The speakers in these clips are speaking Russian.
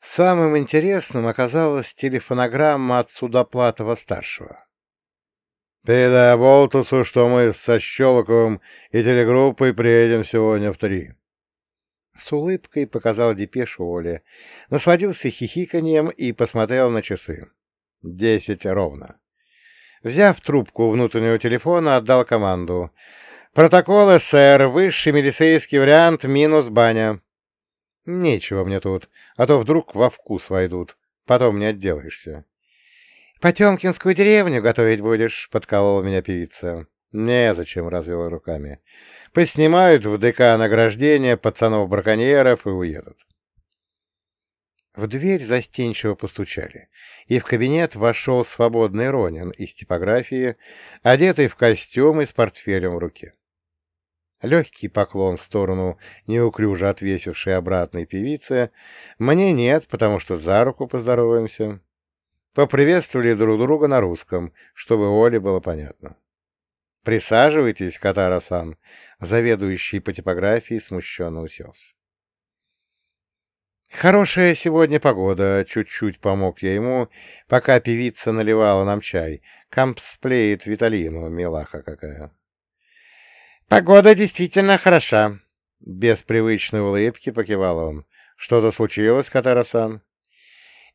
Самым интересным оказалась телефонограмма от Судоплатова-старшего. «Передай Болтусу, что мы со Щелоковым и телегруппой приедем сегодня в три». С улыбкой показал депешу Оле, насладился хихиканием и посмотрел на часы. Десять ровно. Взяв трубку внутреннего телефона, отдал команду. «Протокол СССР, высший милицейский вариант, минус баня». Нечего мне тут, а то вдруг во вкус войдут. Потом не отделаешься. — Потемкинскую деревню готовить будешь? — подколола меня певица. — Незачем, — развела руками. — Поснимают в ДК награждение пацанов-браконьеров и уедут. В дверь застенчиво постучали, и в кабинет вошел свободный Ронин из типографии, одетый в костюм и с портфелем в руке. Легкий поклон в сторону неуклюже отвесившей обратной певицы. Мне нет, потому что за руку поздороваемся. Поприветствовали друг друга на русском, чтобы Оле было понятно. «Присаживайтесь, Катара-сан», заведующий по типографии смущенно уселся. «Хорошая сегодня погода», — чуть-чуть помог я ему, пока певица наливала нам чай. Кампсплеит Виталину, милаха какая. «Погода действительно хороша», — без привычной улыбки покивал он. «Что-то случилось, Катара-сан?»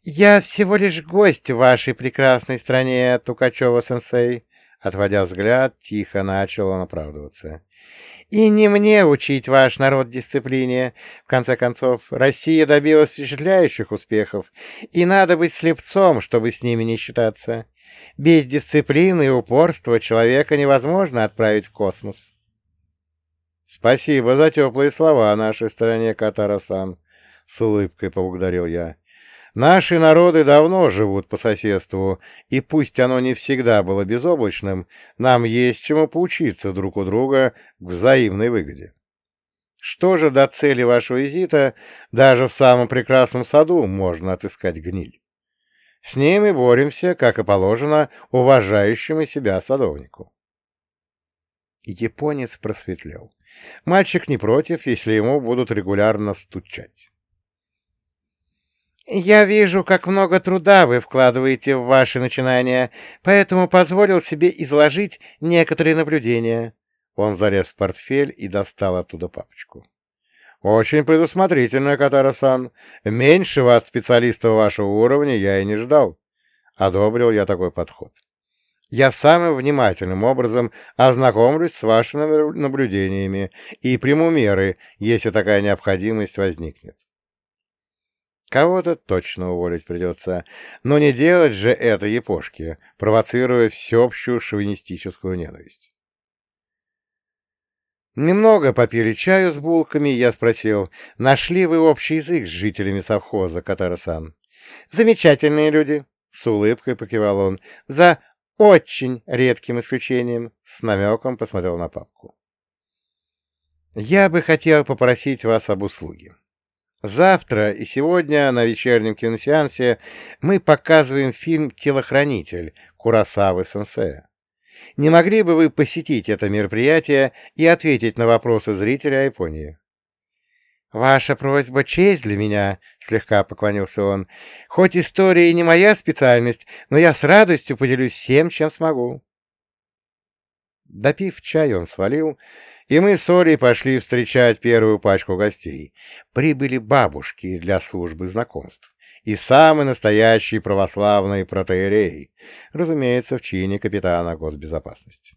«Я всего лишь гость в вашей прекрасной стране, Тукачева-сенсей», — отводя взгляд, тихо начал он оправдываться. «И не мне учить ваш народ дисциплине. В конце концов, Россия добилась впечатляющих успехов, и надо быть слепцом, чтобы с ними не считаться. Без дисциплины и упорства человека невозможно отправить в космос». «Спасибо за теплые слова о нашей стороне, Катара-сан», — с улыбкой поблагодарил я. «Наши народы давно живут по соседству, и пусть оно не всегда было безоблачным, нам есть чему поучиться друг у друга к взаимной выгоде. Что же до цели вашего визита, даже в самом прекрасном саду можно отыскать гниль. С ним и боремся, как и положено, уважающему себя садовнику». Японец просветлел. Мальчик не против, если ему будут регулярно стучать. «Я вижу, как много труда вы вкладываете в ваши начинания, поэтому позволил себе изложить некоторые наблюдения». Он залез в портфель и достал оттуда папочку. «Очень предусмотрительно, Катара-сан. Меньшего от специалиста вашего уровня я и не ждал». Одобрил я такой подход я самым внимательным образом ознакомлюсь с вашими наблюдениями и приму меры, если такая необходимость возникнет. Кого-то точно уволить придется, но не делать же это япошки, провоцируя всеобщую шовинистическую ненависть. Немного попили чаю с булками, я спросил, нашли вы общий язык с жителями совхоза, Катара-сан? Замечательные люди, — с улыбкой покивал он, — за очень редким исключением, с намеком посмотрел на папку. Я бы хотел попросить вас об услуге. Завтра и сегодня на вечернем киносеансе мы показываем фильм «Телохранитель» Курасавы Сенсея. Не могли бы вы посетить это мероприятие и ответить на вопросы зрителя о Японии? «Ваша просьба — честь для меня», — слегка поклонился он. «Хоть история и не моя специальность, но я с радостью поделюсь всем, чем смогу». Допив чай, он свалил, и мы с Олей пошли встречать первую пачку гостей. Прибыли бабушки для службы знакомств и самый настоящий православный протеерей, разумеется, в чине капитана госбезопасности.